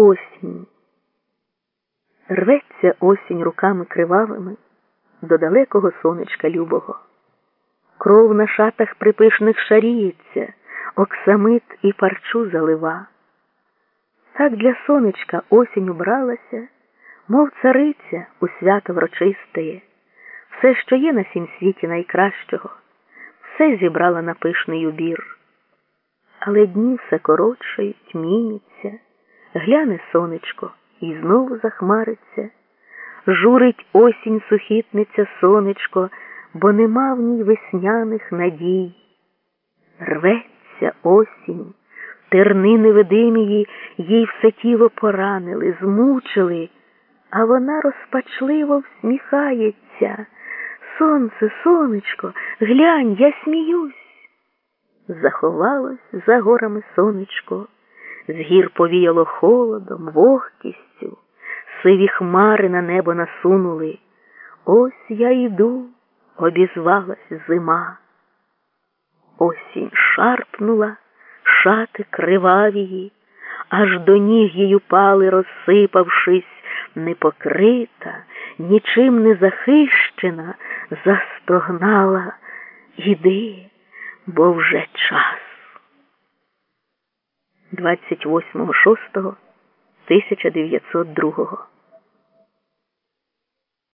Осінь. Рветься осінь руками кривавими до далекого сонечка любого. Кров на шатах припишних шаріється, оксамит і парчу залива. Так для сонечка осінь убралася, мов цариця у свято врочистеє, все, що є на сім світі найкращого, все зібрала на пишний убір. Але дні все коротшають, міняться, гляне сонечко і знову захмариться, журить осінь сухітниця сонечко, бо нема в ній весняних надій. Рветься осінь, терни невидимії їй все тіло поранили, змучили, а вона розпачливо всміхається. Сонце, сонечко, глянь, я сміюсь. Заховалось за горами сонечко, з гір повіяло холодом, вогкістю, сиві хмари на небо насунули. Ось я йду, обізвалась зима. Осінь шарпнула шати кривавії, аж до ніг її упали, розсипавшись, непокрита, нічим не захищена, застогнала. Іди, бо вже час. 28.06.1902